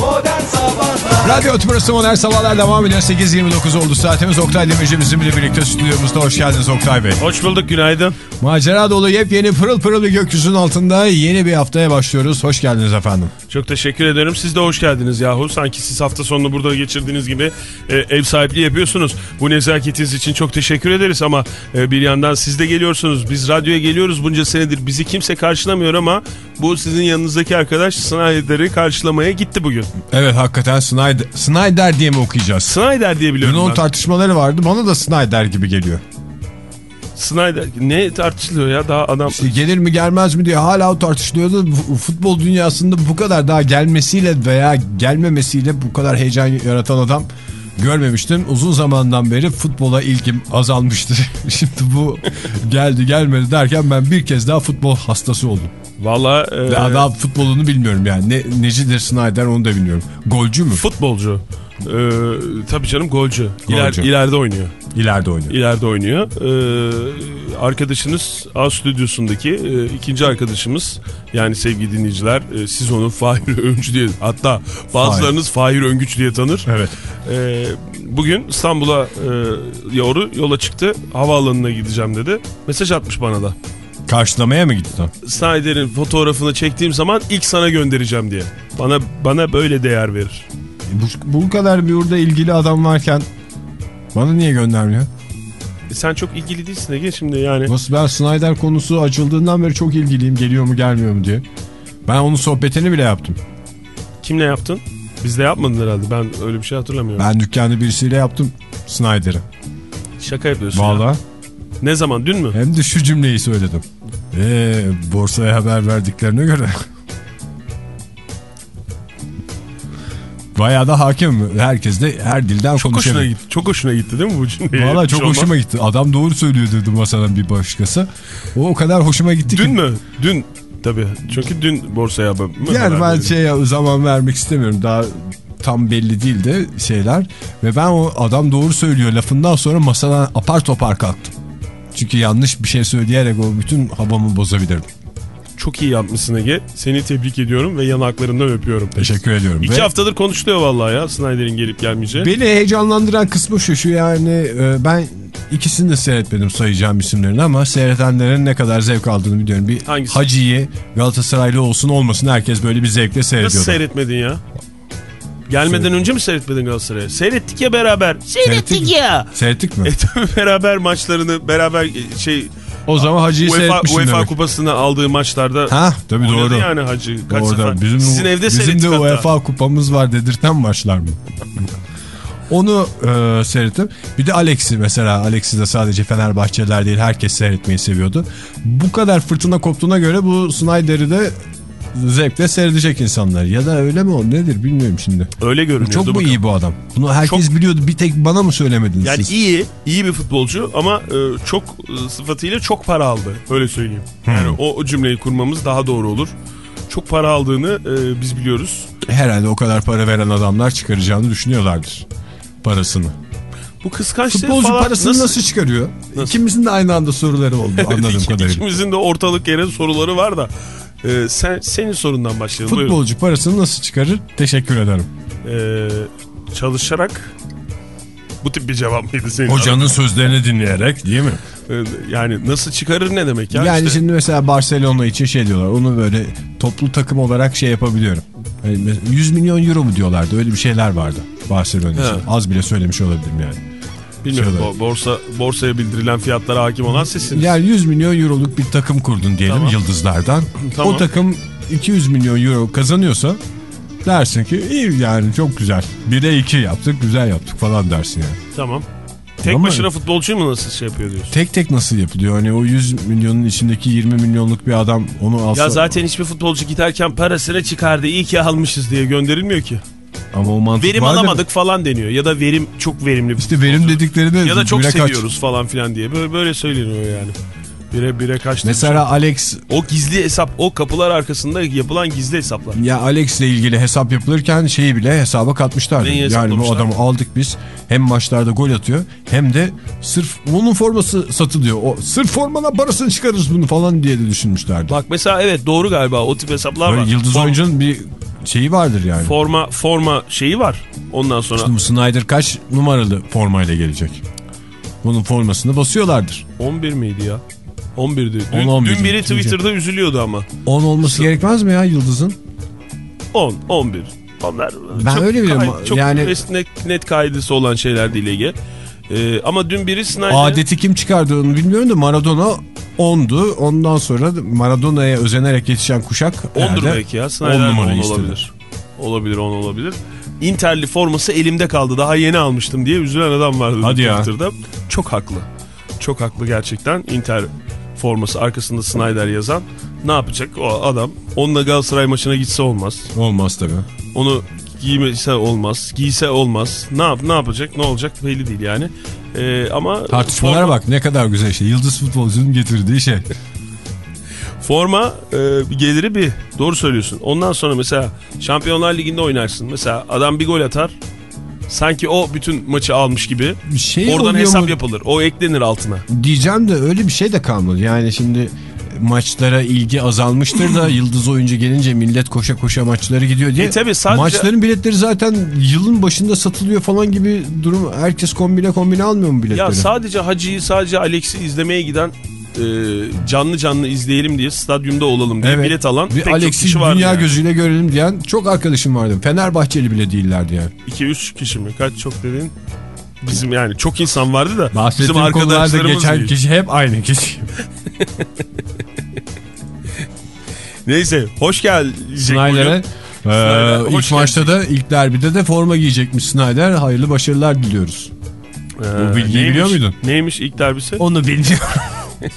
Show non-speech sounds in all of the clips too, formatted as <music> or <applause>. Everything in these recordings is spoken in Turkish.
Modern Sabahlar Radyo Tümrüsü Modern Sabahlar devam ediyor. 8.29 oldu saatimiz. Oktay Demirci bizimle birlikte stüdyomuzda. Hoş geldiniz Oktay Bey. Hoş bulduk günaydın. Macera dolu yepyeni pırıl pırıl bir gökyüzünün altında yeni bir haftaya başlıyoruz. Hoş geldiniz efendim. Çok teşekkür ederim. Siz de hoş geldiniz yahu. Sanki siz hafta sonunu burada geçirdiğiniz gibi e, ev sahipliği yapıyorsunuz. Bu nezaketiniz için çok teşekkür ederiz ama e, bir yandan siz de geliyorsunuz. Biz radyoya geliyoruz bunca senedir. Bizi kimse karşılamıyor ama bu sizin yanınızdaki arkadaş Snyder'i karşılamaya gitti bugün. Evet hakikaten Snyder, Snyder diye mi okuyacağız? Snyder diye Dün biliyorum onun ben. tartışmaları vardı. Bana da Snyder gibi geliyor. Snyder ne tartışılıyor ya daha adam... İşte gelir mi gelmez mi diye hala o tartışılıyordu. Futbol dünyasında bu kadar daha gelmesiyle veya gelmemesiyle bu kadar heyecan yaratan adam görmemiştim. Uzun zamandan beri futbola ilgim azalmıştı. <laughs> Şimdi bu geldi gelmedi derken ben bir kez daha futbol hastası oldum. Valla e, Daha, daha futbolunu bilmiyorum yani. Ne, necidir Snyder onu da bilmiyorum. Golcü mü? futbolcu. E, tabii canım golcü. İler, Golcü. ileride oynuyor. İleride oynuyor. ileride oynuyor. Ee, arkadaşınız A stüdyosundaki e, ikinci arkadaşımız yani sevgili dinleyiciler e, siz onu Fahir <laughs> Öncü diye hatta bazılarınız Fahir Öngüç diye tanır. Evet. Ee, bugün İstanbul'a e, yoru yola çıktı havaalanına gideceğim dedi. Mesaj atmış bana da. Karşılamaya mı gitti? Snyder'in fotoğrafını çektiğim zaman ilk sana göndereceğim diye. Bana bana böyle değer verir. Bu, bu kadar bir orada ilgili adam varken bana niye göndermiyor? E, sen çok ilgili değilsin Ege şimdi yani. Nasıl ben Snyder konusu açıldığından beri çok ilgiliyim geliyor mu gelmiyor mu diye. Ben onun sohbetini bile yaptım. Kimle yaptın? Bizde yapmadın herhalde. Ben öyle bir şey hatırlamıyorum. Ben dükkanda birisiyle yaptım Snyder'ı. Şaka yapıyorsun ya. Valla. Ne zaman dün mü? Hem de şu cümleyi söyledim. Eee borsaya haber verdiklerine göre. Bayağı da hakim. Herkes de her dilden Çok hoşuna konuşuyor. gitti. Çok hoşuna gitti değil mi bu cümle? Valla çok olmaz. hoşuma gitti. Adam doğru söylüyor dedi masadan bir başkası. O o kadar hoşuma gitti ki. Dün mü? Dün. Tabii. Çünkü dün borsaya haber. Yani ben şey zaman vermek istemiyorum. Daha tam belli değil de şeyler. Ve ben o adam doğru söylüyor lafından sonra masadan apar topar kalktım. Çünkü yanlış bir şey söyleyerek o bütün havamı bozabilirim. Çok iyi yapmışsın Ege. Seni tebrik ediyorum ve yanaklarından öpüyorum. Teşekkür ediyorum. İki Ve haftadır konuşuluyor vallahi ya Snyder'in gelip gelmeyeceği. Beni heyecanlandıran kısmı şu şu yani e, ben ikisini de seyretmedim sayacağım isimlerini ama seyredenlerin ne kadar zevk aldığını biliyorum. Bir Hangisi? Hacı'yı Galatasaraylı olsun olmasın herkes böyle bir zevkle seyrediyordu. Nasıl seyretmedin ya? Gelmeden önce mi seyretmedin Galatasaray'ı? Seyrettik ya beraber. Seyrettik ya. Seyrettik mi? E tabii beraber maçlarını beraber e, şey o zaman Hacı'yı seyretmişsin UEFA demek. kupasını aldığı maçlarda Ha tabii doğru. yani Hacı. Kaç Orada sefer. bizim, Sizin evde bizim seyrettik de hatta. UEFA kupamız var dedirten maçlar mı? Onu e, seyrettim. Bir de Alex'i mesela. Alex'i de sadece Fenerbahçeliler değil herkes seyretmeyi seviyordu. Bu kadar fırtına koptuğuna göre bu Snyder'i de zevkle seyredecek insanlar. Ya da öyle mi o nedir bilmiyorum şimdi. Öyle görünüyordu. Çok mu bakalım. iyi bu adam? Bunu herkes Çok- biliyordu. Bir tek bana mı söylemediniz Yani siz? iyi, iyi bir futbolcu ama e, çok e, sıfatıyla çok para aldı. Öyle söyleyeyim. Yani o, o cümleyi kurmamız daha doğru olur. Çok para aldığını e, biz biliyoruz. Herhalde o kadar para veren adamlar çıkaracağını düşünüyorlardır. Parasını. Bu kıskançlığı Futbolcu falan parasını nasıl, çıkarıyor? Nasıl? İkimizin de aynı anda soruları oldu <laughs> anladığım kadarıyla. İkimizin de ortalık yere soruları var da. E, sen Senin sorundan başlayalım. Buyurun. Futbolcu parasını nasıl çıkarır? Teşekkür ederim. E, çalışarak bu tip bir cevap mıydı senin? Hocanın sözlerini dinleyerek değil mi? E, yani nasıl çıkarır ne demek ya? yani İşte şimdi mesela Barcelona için şey diyorlar. Onu böyle toplu takım olarak şey yapabiliyorum. Yani mesela 100 milyon euro mu diyorlardı? Öyle bir şeyler vardı Barcelona için. He. Az bile söylemiş olabilirim yani. Bilmiyorum bo- borsa borsaya bildirilen fiyatlara hakim olan sizsiniz. Yani 100 milyon euroluk bir takım kurdun diyelim Tamam. yıldızlardan. Tamam. O takım 200 milyon euro kazanıyorsa dersin ki iyi yani çok güzel. 1'e 2 yaptık güzel yaptık falan dersin yani. Tamam. Tek Ama- başına futbolcuyu mu nasıl şey yapıyor diyorsun? Tek tek nasıl yapılıyor? Hani o 100 milyonun içindeki 20 milyonluk bir adam onu alsa... Ya zaten hiçbir futbolcu giderken parasını çıkardı iyi ki almışız diye gönderilmiyor ki. Ama o mantık Verim alamadık falan deniyor ya da verim çok verimli İşte verim dedikleri de ya da çok bire kaç. seviyoruz falan filan diye böyle, böyle söyleniyor yani. Bire bire kaçtı. Mesela Alex O gizli hesap, o kapılar arkasında yapılan gizli hesaplar. ya Alex'le ilgili hesap yapılırken şeyi bile hesaba katmışlardı. Neyi Yani bu adamı aldık biz. Hem maçlarda gol atıyor hem de sırf onun forması satılıyor. O sırf formanın parasını çıkarırız bunu falan diye de düşünmüşlerdi. Bak mesela evet doğru galiba o tip hesaplar Böyle var. yıldız Form- oyuncunun bir şeyi vardır yani. Forma, forma şeyi var. Ondan sonra Şimdi bu Snyder kaç numaralı formayla gelecek? Bunun formasını basıyorlardır. 11 miydi ya? 11'di. Dün, 10, dün 11'di. biri Twitter'da üzülüyordu ama. 10 olması gerekmez mi ya Yıldız'ın? 10, 11. Onlar Ben çok öyle biliyorum. kay- çok Yani- net, net kaydısı olan şeyler değil Ege. Ee, ama dün biri Snyder... Adeti kim çıkardı onu bilmiyorum da Maradona 10'du. Ondan sonra Maradona'ya özenerek yetişen kuşak 10'dur herhalde belki ya. 10 Snyder de numara 10 istedi. olabilir. Olabilir 10 olabilir. Interli forması elimde kaldı. Daha yeni almıştım diye üzülen adam vardı Hadi ya. Twitter'da. Çok haklı. Çok haklı gerçekten. Inter forması arkasında Snyder yazan. Ne yapacak o adam? Onunla Galatasaray maçına gitse olmaz. Olmaz tabii. Onu giymese olmaz. Giyse olmaz. Ne yap ne yapacak? Ne olacak belli değil yani. Ee, ama Tartışmalara forma- bak ne kadar güzel şey. Yıldız futbolcunun getirdiği şey. <laughs> Forma e, geliri bir. Doğru söylüyorsun. Ondan sonra mesela Şampiyonlar Ligi'nde oynarsın. Mesela adam bir gol atar. Sanki o bütün maçı almış gibi. Bir şey Oradan hesap mu? yapılır. O eklenir altına. Diyeceğim de öyle bir şey de kalmadı. Yani şimdi maçlara ilgi azalmıştır da <clears throat> yıldız oyuncu gelince millet koşa koşa maçlara gidiyor diye. E tabii sadece- Maçların biletleri zaten yılın başında satılıyor falan gibi durum. Herkes kombine kombine almıyor mu biletleri? Ya sadece Hacı'yı sadece Alex'i izlemeye giden e, canlı canlı izleyelim diye stadyumda olalım diye Evet. bilet alan bir pek çok Alex'i kişi var. dünya yani. gözüyle görelim diyen çok arkadaşım vardı. Fenerbahçeli bile değillerdi yani. 2-3 kişi mi? Kaç çok dedin? Bizim yani çok insan vardı da bizim Bahsettiğim konularda arkadaşlarımız geçen değil. kişi hep aynı kişi. Neyse hoş geldin. Snyder'e e, Snyder, hoş ilk maçta da ilk derbide de forma giyecekmiş Snyder. Hayırlı başarılar diliyoruz. Bu bilgiyi biliyor muydun? Neymiş ilk derbisi? Onu bilmiyorum. <laughs>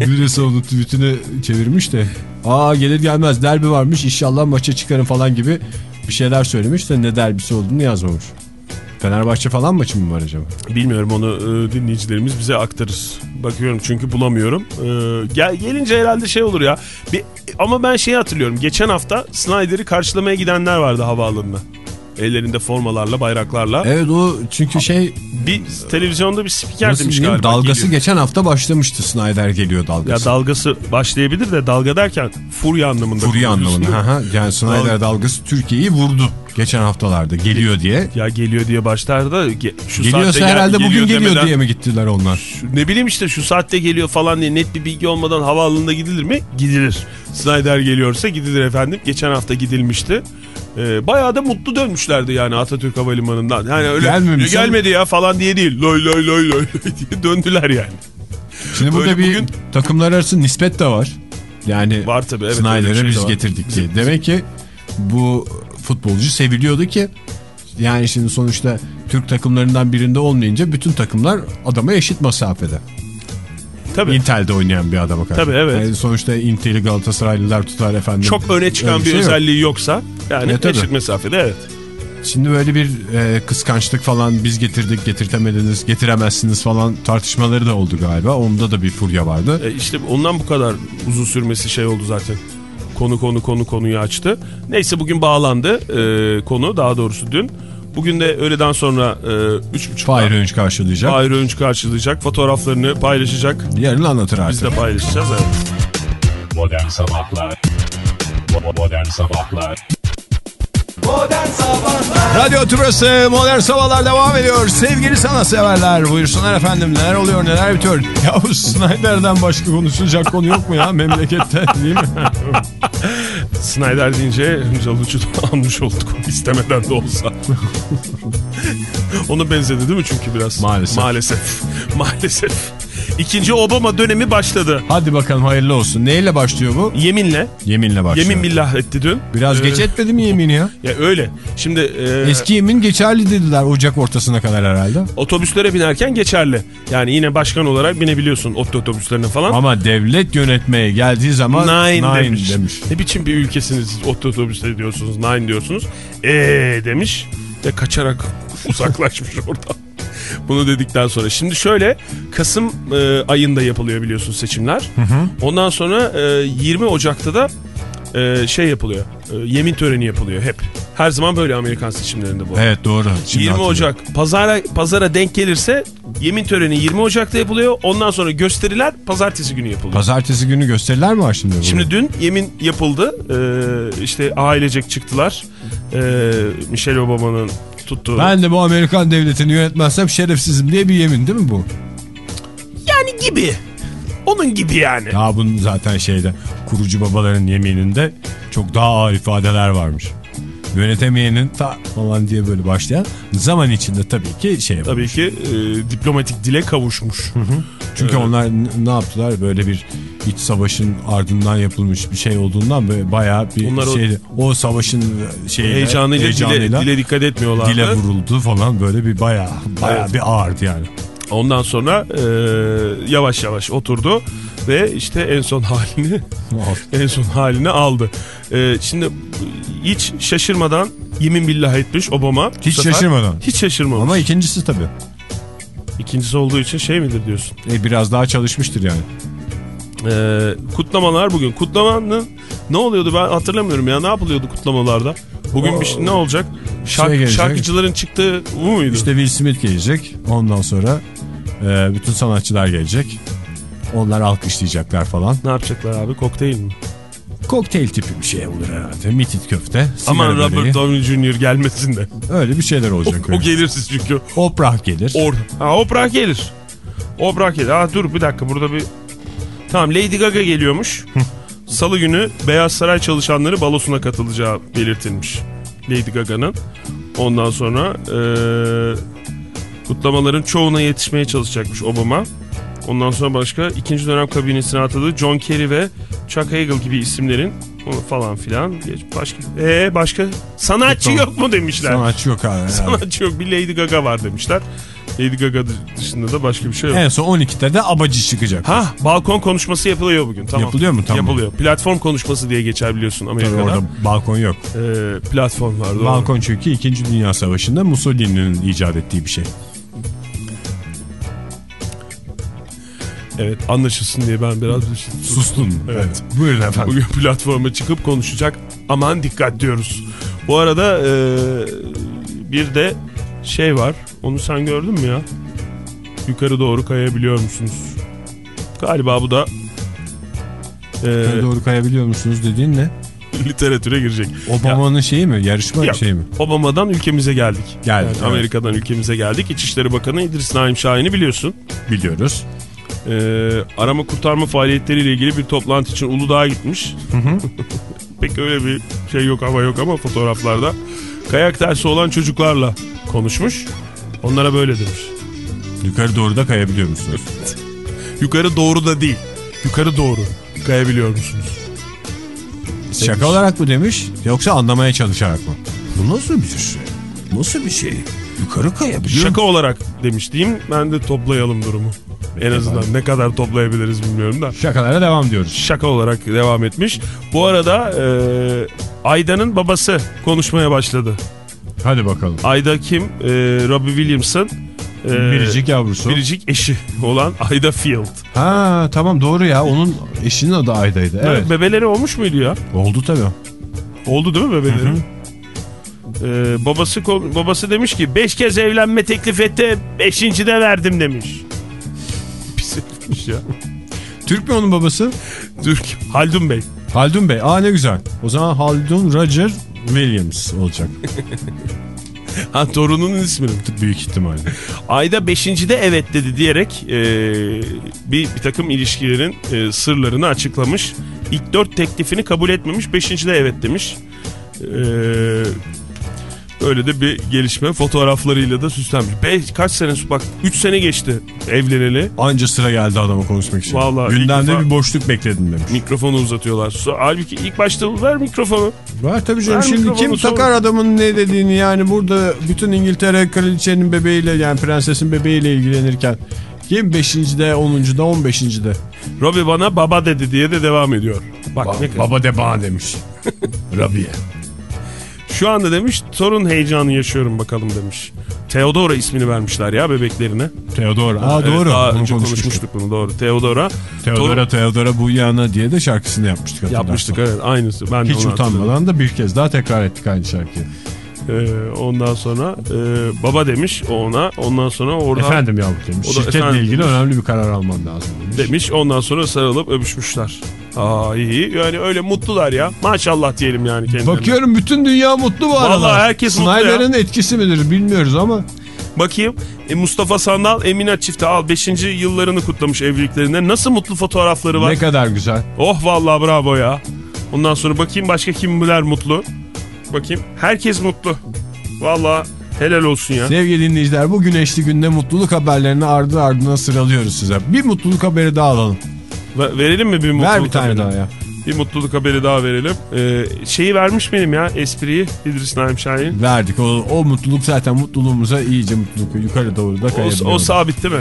Birisi onu tweetine çevirmiş de aa gelir gelmez derbi varmış inşallah maça çıkarın falan gibi bir şeyler söylemiş de ne derbisi olduğunu yazmamış. Fenerbahçe falan maçı mı var acaba? Bilmiyorum onu e, dinleyicilerimiz bize aktarır. Bakıyorum çünkü bulamıyorum. E, gel gelince herhalde şey olur ya. Bir, ama ben şeyi hatırlıyorum. Geçen hafta Snyder'i karşılamaya gidenler vardı havaalanına. Ellerinde formalarla, bayraklarla. Evet o çünkü şey Bir televizyonda bir spiker nasıl demiş galiba. dalgası geliyor. geçen hafta başlamıştı Snyder geliyor dalgası. Ya dalgası başlayabilir de dalga derken furya anlamında. Furya anlamında. Aha, yani Snyder Dalga- dalgası Türkiye'yi vurdu geçen haftalarda geliyor diye. Ya geliyor diye başlar da ge- şu saatte Geliyorsa gel- herhalde bugün geliyor demeden- diye mi gittiler onlar? Ne bileyim işte şu saatte geliyor falan diye net bir bilgi olmadan havaalanına gidilir mi? Gidilir. Snyder geliyorsa gidilir efendim. Geçen hafta gidilmişti. Ee, bayağı da mutlu dönmüşlerdi yani Atatürk Havalimanı'ndan. Yani öyle Gelmemiş "Ya gelmedi ya falan diye değil. Loy loy loy loy <laughs> diye döndüler yani. Şimdi burada Böyle bir bugün- takımlar arası nispet de var. Yani Var tabii, evet, öyle Snyder'ı şey biz var. getirdik diye. Demek ki bu futbolcu seviliyordu ki yani şimdi sonuçta Türk takımlarından birinde olmayınca bütün takımlar adama eşit mesafede. Tabii. Intel'de oynayan bir adama karşı. Tabii, evet. Yani sonuçta Intel'i Galatasaraylılar tutar efendim. Çok öne çıkan Öyle bir, şey yok. özelliği yoksa yani E, eşit mesafede evet. Şimdi böyle bir e, kıskançlık falan biz getirdik getirtemediniz getiremezsiniz falan tartışmaları da oldu galiba. Onda da bir furya vardı. E işte ondan bu kadar uzun sürmesi şey oldu zaten. Konu konu konu konuyu açtı. Neyse bugün bağlandı e, konu daha doğrusu dün. Bugün de öğleden sonra e, 3.30'da Fahir Önç karşılayacak. Fahir Öğünç karşılayacak. Fotoğraflarını paylaşacak. Yarın anlatır artık. Biz de paylaşacağız. Evet. Modern Sabahlar Modern Sabahlar Radyo Tümrüt'ü Modern Sabahlar devam ediyor. Sevgili sanatseverler buyursunlar efendim neler oluyor neler bitiyor. Ya bu Snyder'den başka konuşulacak konu yok mu ya memlekette değil mi? <laughs> Snyder deyince Caluç'u da almış olduk istemeden de olsa. <laughs> Onu benzedi değil mi çünkü biraz? Maalesef. Maalesef. <laughs> Maalesef. İkinci Obama dönemi başladı. Hadi bakalım hayırlı olsun. Neyle başlıyor bu? Yeminle. Yeminle başlıyor. Yemin billah etti dün. Biraz Ee, geç etmedi mi yemini ya? Ya öyle. Şimdi e, Eski yemin geçerli dediler Ocak ortasına kadar herhalde. otobüslere binerken geçerli. Yani yine başkan olarak binebiliyorsun ot- otobüslerine falan. Ama devlet yönetmeye geldiği zaman Nine, nine demiş. demiş. Ne biçim bir ülkesiniz ot- otobüste diyorsunuz nine diyorsunuz. Eee demiş ve kaçarak <laughs> uzaklaşmış oradan. Bunu dedikten sonra. Şimdi şöyle Kasım e, ayında yapılıyor biliyorsun seçimler. Ondan sonra e, 20 Ocak'ta da e, şey yapılıyor. E, yemin töreni yapılıyor hep. Her zaman böyle Amerikan seçimlerinde bu. Evet doğru. Şimdi 20 hatırlıyorum. Ocak pazara pazara denk gelirse yemin töreni 20 Ocak'ta yapılıyor. Ondan sonra gösteriler pazartesi günü yapılıyor. Pazartesi günü gösteriler mi var şimdi? burada? Şimdi dün yemin yapıldı. Ee, işte ailecek çıktılar. Ee, Michelle Obama'nın tuttuğu. Ben de bu Amerikan devletini yönetmezsem şerefsizim diye bir yemin değil mi bu? Yani gibi. Onun gibi yani. Ya bunun zaten şeyde kurucu babaların yemininde çok daha ağır ifadeler varmış. Yönetemeyenin ta falan diye böyle başlayan zaman içinde tabii ki şey yapıyor. Tabii ki e, diplomatik dile kavuşmuş. Çünkü onlar n- ne yaptılar böyle bir iç savaşın ardından yapılmış bir şey olduğundan böyle bayağı bir Onlar o- şeydi. O, savaşın şeyle, Heyecanıyla, heyecanıyla dile, dile dikkat etmiyorlardı. dile vuruldu falan böyle bir bayağı bayağı Evet. bir ağırdı yani. Ondan sonra e, yavaş yavaş oturdu ve işte en son halini <laughs> en son halini aldı. E, şimdi hiç şaşırmadan yemin billah etmiş Obama. Hiç sefer. şaşırmadan. Hiç şaşırmamış. Ama ikincisi tabii. İkincisi olduğu için şey midir diyorsun? E, biraz daha çalışmıştır yani. Ee, kutlamalar bugün. Kutlamanın ne oluyordu ben hatırlamıyorum ya. Ne yapılıyordu kutlamalarda? Bugün bir şey ne olacak? Şark, Şey gelecek. şarkıcıların çıktığı bu muydu? İşte Will Smith gelecek. Ondan sonra e, bütün sanatçılar gelecek. Onlar alkışlayacaklar falan. Ne yapacaklar abi? Kokteyl mi? Kokteyl tipi bir şey olur herhalde. Mitit köfte. Aman sigara böreği. Robert Downey Jr. gelmesin de. Öyle bir şeyler O, olacak. o öyle. gelirsiz çünkü. Oprah gelir. Or ha, Oprah gelir. Oprah gelir. Ha, dur bir dakika burada bir... Tamam Lady Gaga geliyormuş. <laughs> Salı günü Beyaz Saray çalışanları balosuna katılacağı belirtilmiş. Lady Gaga'nın. Ondan sonra eee, kutlamaların çoğuna yetişmeye çalışacakmış Obama. Ondan sonra başka ikinci dönem kabinesine atadığı John Kerry ve Chuck Hagel gibi isimlerin falan filan. Başka, ee, başka sanatçı Kutlama. yok mu demişler. Sanatçı yok abi. Sanatçı yok bir Lady Gaga var demişler. Lady Gaga dışında da başka bir şey yok. En son 12'de de abacı çıkacak. Ha balkon konuşması yapılıyor bugün. Tamam. Yapılıyor mu? Tamam. Yapılıyor. Platform konuşması diye geçer biliyorsun Tabii Amerika'da. orada balkon yok. Ee, platform var. doğru. Balkon çünkü 2. Dünya Savaşı'nda Mussolini'nin icat ettiği bir şey. Evet anlaşılsın diye ben biraz bir şey- Sustun. Evet. Buyurun efendim. Bugün platforma çıkıp konuşacak. Aman dikkat diyoruz. Bu arada e, bir de şey var. Onu sen gördün mü ya? Yukarı doğru kayabiliyor musunuz? Galiba bu da e, Yukarı doğru kayabiliyor musunuz dediğin ne? <laughs> literatüre girecek. Obama'nın şeyi mi? Yarışma Yok. şey mi? Obama'dan ülkemize geldik. Geldik, Yani evet. Amerika'dan ülkemize geldik. İçişleri Bakanı İdris Naim Şahin'i biliyorsun. Biliyoruz. Ee, arama kurtarma faaliyetleriyle ilgili bir toplantı için Uludağ'a gitmiş. <laughs> Pek öyle bir şey yok hava yok ama fotoğraflarda. Kayak dersi olan çocuklarla konuşmuş. Onlara böyle demiş. Yukarı doğru da kayabiliyor musunuz? <laughs> Yukarı doğru da değil. Yukarı doğru. Kayabiliyor musunuz? Şaka olarak mı demiş yoksa anlamaya çalışarak mı? Bu nasıl bir şey? Nasıl bir şey? Yukarı kayabiliyor Şaka olarak demiş diyeyim. Ben de toplayalım durumu. En azından ne kadar toplayabiliriz bilmiyorum da. Şakalara devam diyoruz. şaka olarak devam etmiş. Bu arada e, Ayda'nın babası konuşmaya başladı. Hadi bakalım. Ayda kim? E, Robbie Williams'ın e, Biricik yavrusu. biricik eşi olan Ayda Field. Ha tamam doğru ya onun eşinin adı Ayda'ydı. Evet. Bebeleri olmuş muydu ya? Oldu tabii. Oldu değil mi bebeleri? E, babası ko- babası demiş ki 5 kez evlenme teklif etti 5. de verdim demiş. Pis herifmiş ya. Türk mü onun babası? Türk Haldun Bey. Haldun Bey. Aa ne güzel. O zaman Haldun Roger Williams olacak. <laughs> Ha torununun ismini. Büyük ihtimalle. <laughs> Ayda 5. de evet dedi diyerek e, bir, bir takım ilişkilerin e, sırlarını açıklamış. İlk 4 teklifini kabul etmemiş 5. de evet demiş. E, böyle de bir gelişme fotoğraflarıyla da süslenmiş. Beş, kaç sene bak 3 sene geçti evleneli. Anca sıra geldi adama konuşmak için. Vallahi Gündemde defa- bir boşluk bekledim demiş. Mikrofonu uzatıyorlar. Halbuki ilk başta ver mikrofonu. Var tabii canım. Ver Şimdi kim sonra. takar adamın ne dediğini yani burada bütün İngiltere kraliçenin bebeğiyle yani prensesin bebeğiyle ilgilenirken kim 5.de 10.da 15.de Robbie bana baba dedi diye de devam ediyor. Bak ne kadar- Baba de bana demiş. <laughs> Rabia. Şu anda demiş torun heyecanı yaşıyorum bakalım demiş. Theodora ismini vermişler ya bebeklerine. Theodora. Aa Evet, doğru. Daha Bunu önce konuşmuştuk. konuşmuştuk bunu doğru. Theodora. Theodora Theodora bu yana diye de şarkısını yapmıştık. Yapmıştık hatırlarsan. evet aynısı. Ben Hiç utanmadan da bir kez daha tekrar ettik aynı şarkıyı. Ee, ondan sonra e, baba demiş ona. Ondan sonra orada Efendim yavrum demiş. Şirketle ilgili demiş. önemli bir karar alman lazım demiş. demiş. Ondan sonra sarılıp öpüşmüşler. Aa iyi. Yani öyle mutlular ya. Maşallah diyelim yani kendilerine. Bakıyorum bütün dünya mutlu bu arada. Vallahi herkes mutlu. Snyder'ın etkisi midir bilmiyoruz ama. Bakayım. E, Mustafa Sandal, Emine çifti al 5. yıllarını kutlamış evliliklerinde. Nasıl mutlu fotoğrafları var. Ne kadar güzel. Oh vallahi bravo ya. Ondan sonra bakayım başka kimler mutlu. Bakayım. Herkes mutlu. Vallahi helal olsun ya. Sevgili dinleyiciler bu güneşli günde mutluluk haberlerini ardı ardına sıralıyoruz size. Bir mutluluk haberi daha alalım. Ve- Verelim mi bir mutluluk Ver bir tane haberi? daha ya. Bir mutluluk haberi daha verelim. Ee, şeyi vermiş benim ya espriyi İdris Naim Şahin. Verdik. O, o mutluluk zaten mutluluğumuza iyice mutluluk yukarı doğru da O, kayabiliyor. o sabit değil mi?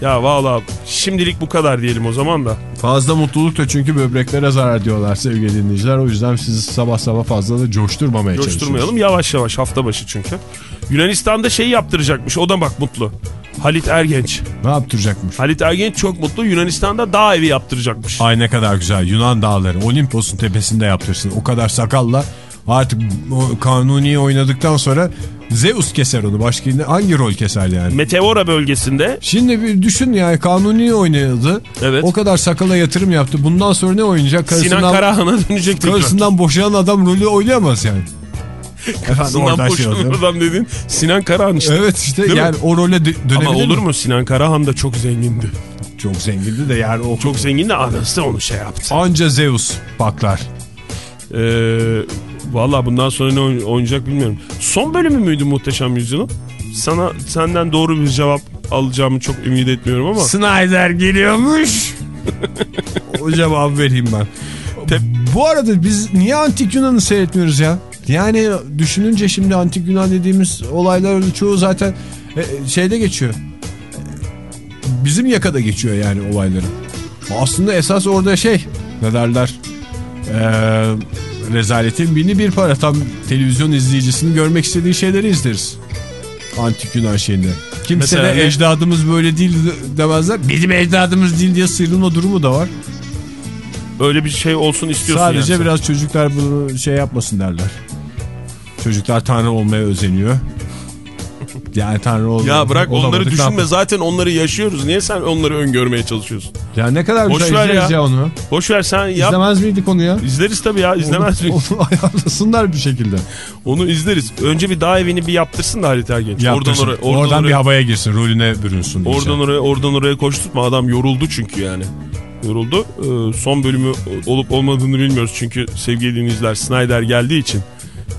Ya valla şimdilik bu kadar diyelim o zaman da. Fazla mutluluk da çünkü böbreklere zarar diyorlar sevgili dinleyiciler. O yüzden sizi sabah sabah fazla da coşturmamaya Coşturmayalım yavaş yavaş hafta başı çünkü. Yunanistan'da şey yaptıracakmış o da bak mutlu. Halit Ergenç. Ne yaptıracakmış? Halit Ergenç çok mutlu Yunanistan'da dağ evi yaptıracakmış. Ay ne kadar güzel. Yunan dağları. Olimpos'un tepesinde yaptırsın. O kadar sakalla artık kanuni oynadıktan sonra Zeus keser onu. Başka hangi rol keser yani? Meteora bölgesinde Şimdi bir düşün yani kanuni oynadı. Evet. O kadar sakala yatırım yaptı. Bundan sonra ne oynayacak? Sinan Karısından, Karahan'a dönecek karısından boşayan adam rolü oynayamaz yani. Efendim oradan şey adam dedin. Sinan Karahan işte. Evet işte Değil mi? yani o role dönebilir Ama olur mi? mu Sinan Karahan da çok zengindi. Çok zengindi de yani o Çok zengin de anası onu şey yaptı. anca Zeus baklar. Ee, Valla bundan sonra ne oyn- oynayacak bilmiyorum. Son bölümü müydü Muhteşem Yüzyıl'ın? Sana senden doğru bir cevap alacağımı çok ümit etmiyorum ama. Snyder geliyormuş. <laughs> o cevabı vereyim ben. Bu arada biz niye Antik Yunan'ı seyretmiyoruz ya? Yani düşününce şimdi Antik Yunan dediğimiz olayların çoğu zaten e, şeyde geçiyor. Bizim yakada geçiyor yani olayların. Aslında esas orada şey ne derler Ee, rezaletin bini bir para tam televizyon izleyicisinin görmek istediği şeyleri izleriz. Antik Yunan şeyinde. Kimse Mesela de ecdadımız böyle değil demezler. Bizim ecdadımız değil diye sıyrılma durumu da var. Öyle bir şey olsun istiyorsun Sadece yani. biraz çocuklar bunu şey yapmasın derler. Çocuklar tanrı olmaya özeniyor. Yani tanrı ol Ya bırak onları düşünme zaten onları yaşıyoruz. Niye sen onları öngörmeye çalışıyorsun? Ya ne kadar Boş güzel ver ya. ya. onu. Boş ver sen yap. İzlemez miydik onu ya? İzleriz tabii ya izlemez onu, miyiz? Onu <laughs> ayarlasınlar bir şekilde. Onu izleriz. Önce bir dağ evini bir yaptırsın da Halit Ergenç. Oradan Yaptırsın. oraya, oradan Oradan bir havaya girsin. Rolüne bürünsün. oradan diyeceğim. oraya, oradan oraya koşturma. Adam yoruldu çünkü yani. Yoruldu. Ee, son bölümü olup olmadığını bilmiyoruz. Çünkü sevgili dinleyiciler Snyder geldiği için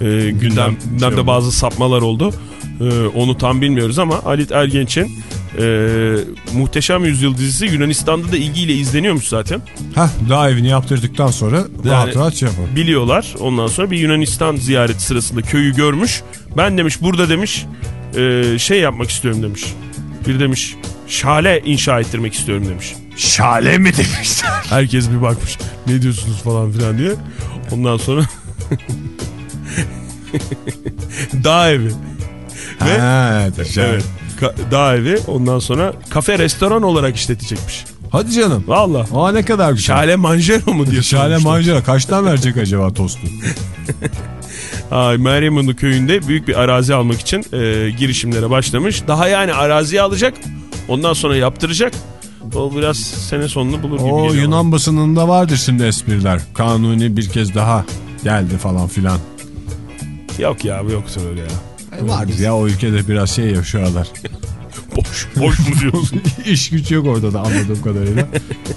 e, gündem, gündemde bazı sapmalar oldu. Ee, onu tam bilmiyoruz ama Halit Ergenç'in e, Muhteşem Yüzyıl dizisi Yunanistan'da da ilgiyle izleniyormuş zaten. Hah daha evini yaptırdıktan sonra rahat rahat şey yapalım. biliyorlar. Ondan sonra bir Yunanistan ziyareti sırasında köyü görmüş. Ben demiş burada demiş e, şey yapmak istiyorum demiş. Bir demiş şale inşa ettirmek istiyorum demiş. Şale mi demişler? Herkes bir bakmış ne diyorsunuz falan filan diye. Ondan sonra <laughs> <laughs> dağ evi. Ve Ha, evet, dağ evi ondan sonra kafe restoran olarak işletecekmiş. Hadi canım. Valla. Aa ne kadar güzel. Şale manjero mu diye Şale mancara kaçtan <laughs> verecek acaba tostu? Ay, Meryem'in köyünde büyük bir arazi almak için e, girişimlere başlamış. Daha yani araziyi alacak. Ondan sonra yaptıracak. O biraz sene sonunu bulur gibi O geliyor. Yunan basınında vardır şimdi espriler. Kanuni bir kez daha geldi falan filan. Yok ya bu yoksa öyle ya. E, vardır ya o ülkede biraz şey ya şu aralar. Boş, boş mu diyorsun? <laughs> İş güç yok orada da anladığım kadarıyla.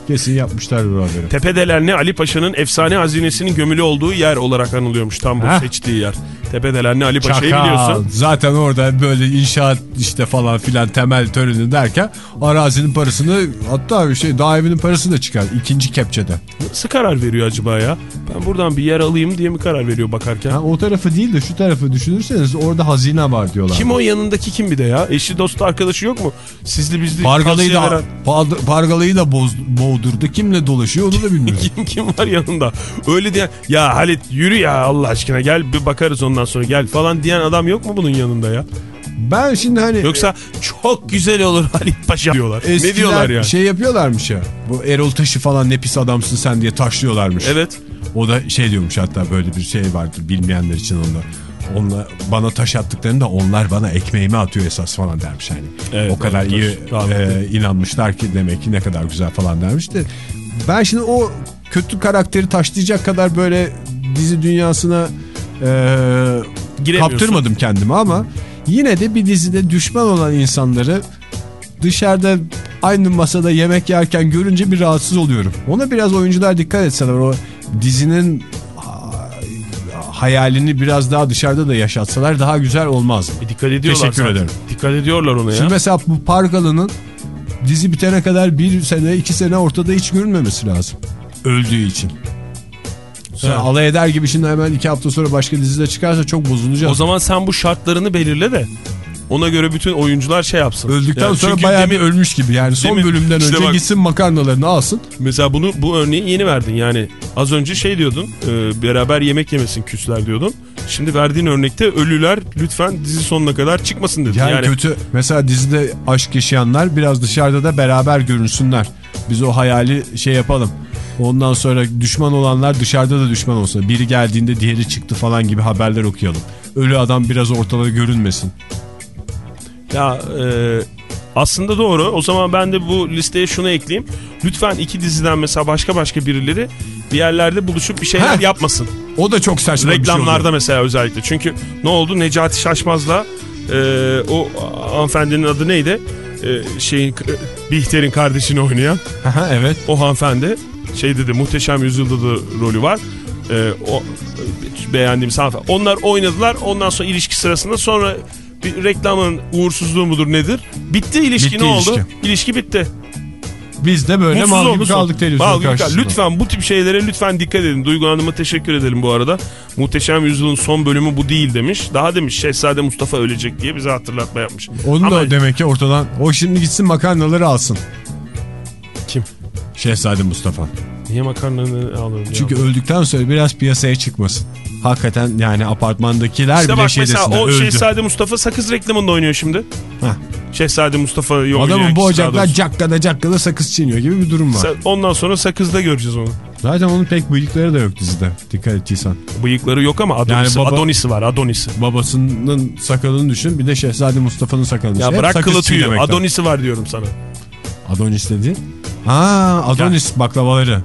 Kesin yapmışlar bu haberi. Tepedelenli Ali Paşa'nın efsane hazinesinin gömülü olduğu yer olarak anılıyormuş tam bu Heh. seçtiği yer. Tepedelenli Ali Paşa'yı biliyorsun. Zaten orada böyle inşaat işte falan filan temel töreni derken arazinin parasını hatta bir şey daha evinin parasını da çıkar ikinci kepçede. Nasıl karar veriyor acaba ya? Ben buradan bir yer alayım diye mi karar veriyor bakarken? Ha, o tarafı değil de şu tarafı düşünürseniz orada hazine var diyorlar. Kim o yanındaki kim bir de ya? Eşi dostu arkadaşı yok mu? Sizli bizli Pargalıyı tavsiye da, veren- Par- pargalıyı da boz, boğdurdu. Kimle dolaşıyor onu da bilmiyorum. kim <laughs> kim var yanında? Öyle diyen ya Halit yürü ya Allah aşkına gel bir bakarız ondan sonra gel falan diyen adam yok mu bunun yanında ya? Ben şimdi hani Yoksa çok güzel olur Halit Paşa diyorlar. ne diyorlar yani? şey yapıyorlarmış ya. Bu Erol Taş'ı falan ne pis adamsın sen diye taşlıyorlarmış. Evet. O da şey diyormuş hatta böyle bir şey vardır bilmeyenler için onlar. Onlar bana taş attıklarında onlar bana ekmeğimi atıyor esas falan dermiş hani. Evet, o kadar evet, iyi e, inanmışlar ki demek ki ne kadar güzel falan dermiş de. Ben şimdi o kötü karakteri taşlayacak kadar böyle dizi dünyasına e, kaptırmadım kendimi ama yine de bir dizide düşman olan insanları dışarıda aynı masada yemek yerken görünce bir rahatsız oluyorum. Ona biraz oyuncular dikkat etseler o dizinin hayalini biraz daha dışarıda da yaşatsalar daha güzel olmaz? E, dikkat ediyorlar Teşekkür zaten. ederim. Dikkat ediyorlar ona ya. Şimdi mesela bu Pargalı'nın dizi bitene kadar bir sene iki sene ortada hiç görünmemesi lazım. Öldüğü için. Sonra Evet. alay eder gibi şimdi hemen iki hafta sonra başka dizide çıkarsa çok bozulacak. O zaman sen bu şartlarını belirle de ona göre bütün oyuncular şey yapsın. Öldükten Yani sonra bayağı demin- bir ölmüş gibi. Yani son Demin- bölümden İşte önce bak- gitsin makarnalarını alsın. Mesela bunu bu örneği yeni verdin. Yani az önce şey diyordun. e, beraber yemek yemesin küsler diyordun. Şimdi verdiğin örnekte ölüler lütfen dizi sonuna kadar çıkmasın dedin. Yani, Yani, kötü. Mesela dizide aşk yaşayanlar biraz dışarıda da beraber görünsünler. Biz o hayali şey yapalım. Ondan sonra düşman olanlar dışarıda da düşman olsun. Biri geldiğinde diğeri çıktı falan gibi haberler okuyalım. Ölü adam biraz ortada görünmesin. Ya e, aslında doğru. O zaman ben de bu listeye şunu ekleyeyim. Lütfen iki diziden mesela başka başka birileri bir yerlerde buluşup bir şeyler Heh. yapmasın. O da çok saçma bir şey Reklamlarda mesela özellikle. Çünkü ne oldu? Necati Şaşmaz'la e, o hanımefendinin adı neydi? E, şeyin Bihter'in kardeşini oynayan Aha, evet. o hanımefendi şey dedi Muhteşem Yüzyılda da rolü var. E, o e, beğendiğimiz hanımefendi. Onlar oynadılar. Ondan sonra ilişki sırasında sonra bir reklamın uğursuzluğu mudur nedir? Bitti ilişki Bitti ne oldu? ilişki. İlişki bitti. Biz de böyle Mutsuz mal gibi kaldık televizyon karşısında. Lütfen bu tip şeylere lütfen dikkat edin. Duygu Hanım'a teşekkür edelim bu arada. Muhteşem Yüzyıl'ın son bölümü bu değil demiş. Daha demiş Şehzade Mustafa ölecek diye bize hatırlatma yapmış. Onu Ama da demek ki ortadan o şimdi gitsin makarnaları alsın. kim? Şehzade Mustafa. Niye makarnanı alın? Çünkü öldükten sonra biraz piyasaya çıkmasın. Hakikaten yani apartmandakiler işte bile bak şey mesela o öldü. Şehzade Mustafa sakız reklamında oynuyor şimdi. Heh. Şehzade Mustafa'yı oynayan Adamın bu ocaklar cakkada cakkada sakız çiğniyor gibi bir durum var. Ondan sonra sakızda göreceğiz onu. Zaten onun pek bıyıkları da yok dizide. Dikkat ettiysen. Bıyıkları yok ama Adonis'i, Yani baba- Adonis'i var Adonis'i. Babasının sakalını düşün bir de Şehzade Mustafa'nın sakalını düşün. Ya bırak kılı tüyü. Adonis'i var diyorum sana. Adonis dedi. Aa Adonis baklavaları.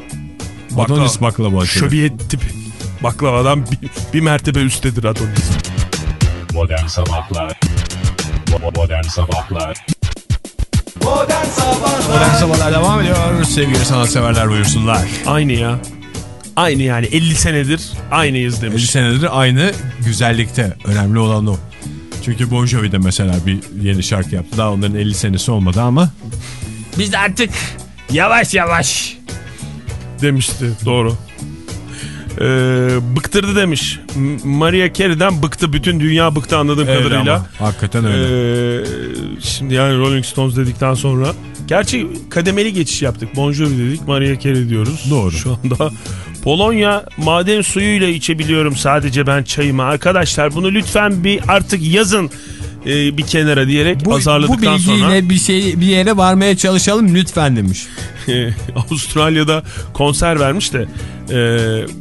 Adonis baklavaları. Şöbiyet tipi. Baklavadan bir, bir mertebe üsttedir Adonis. Modern Sabahlar Modern Sabahlar Modern Sabahlar Modern Sabahlar devam ediyor. Sevgili sanatseverler buyursunlar. Aynı ya. Aynı yani 50 senedir aynıyız 50 demiş. senedir aynı güzellikte. Önemli olan o. Çünkü Bon Jovi de mesela bir yeni şarkı yaptı. Daha onların 50 senesi olmadı ama Biz artık yavaş yavaş demişti doğru. Ee, bıktırdı demiş. Maria Carey'den bıktı. Bütün dünya bıktı anladığım öyle kadarıyla. ama. Hakikaten öyle. Ee, şimdi yani Rolling Stones dedikten sonra gerçi kademeli geçiş yaptık. Bon Jovi dedik, Maria Carey diyoruz. Doğru. Şu anda Polonya maden suyuyla içebiliyorum sadece ben çayımı. Arkadaşlar bunu lütfen bir artık yazın e, bir kenara diyerek bu, bu azarladıktan bilgiyle sonra bir şey bir yere varmaya çalışalım lütfen demiş. <laughs> Avustralya'da konser vermiş de e,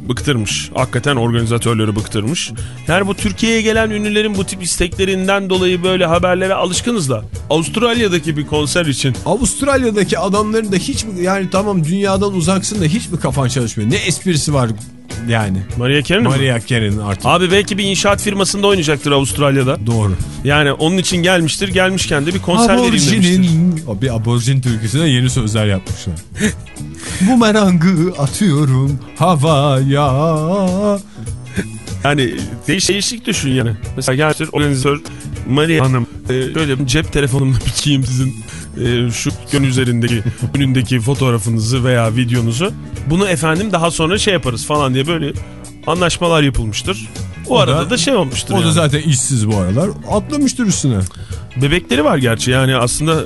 bıktırmış. Hakikaten organizatörleri bıktırmış. Yani bu Türkiye'ye gelen ünlülerin bu tip isteklerinden dolayı böyle haberlere alışkınız da Avustralya'daki bir konser için Avustralya'daki adamların da hiç mi yani tamam dünyadan uzaksın da hiç mi kafan çalışmıyor? Ne esprisi var yani? Maria Carey'nin mi? Maria Carey'nin artık. Abi belki bir inşaat firmasında oynayacaktır Avustralya'da. Doğru. Yani onun için gelmiştir. Gelmişken de bir konser vereyim demiştir. Bir aborjin türküsüne yeni sözler yapmışlar. <laughs> Bu merangı atıyorum havaya. Yani değişik, düşün yani. Mesela gelmiştir organizatör Maria Hanım. E, şöyle bir cep telefonumla <laughs> bikeyim sizin e, şu gün üzerindeki <laughs> önündeki fotoğrafınızı veya videonuzu. Bunu efendim daha sonra şey yaparız falan diye böyle anlaşmalar yapılmıştır. O, arada da- da, şey olmuştur O da yani. zaten işsiz bu aralar. Atlamıştır üstüne. Bebekleri var gerçi yani aslında e,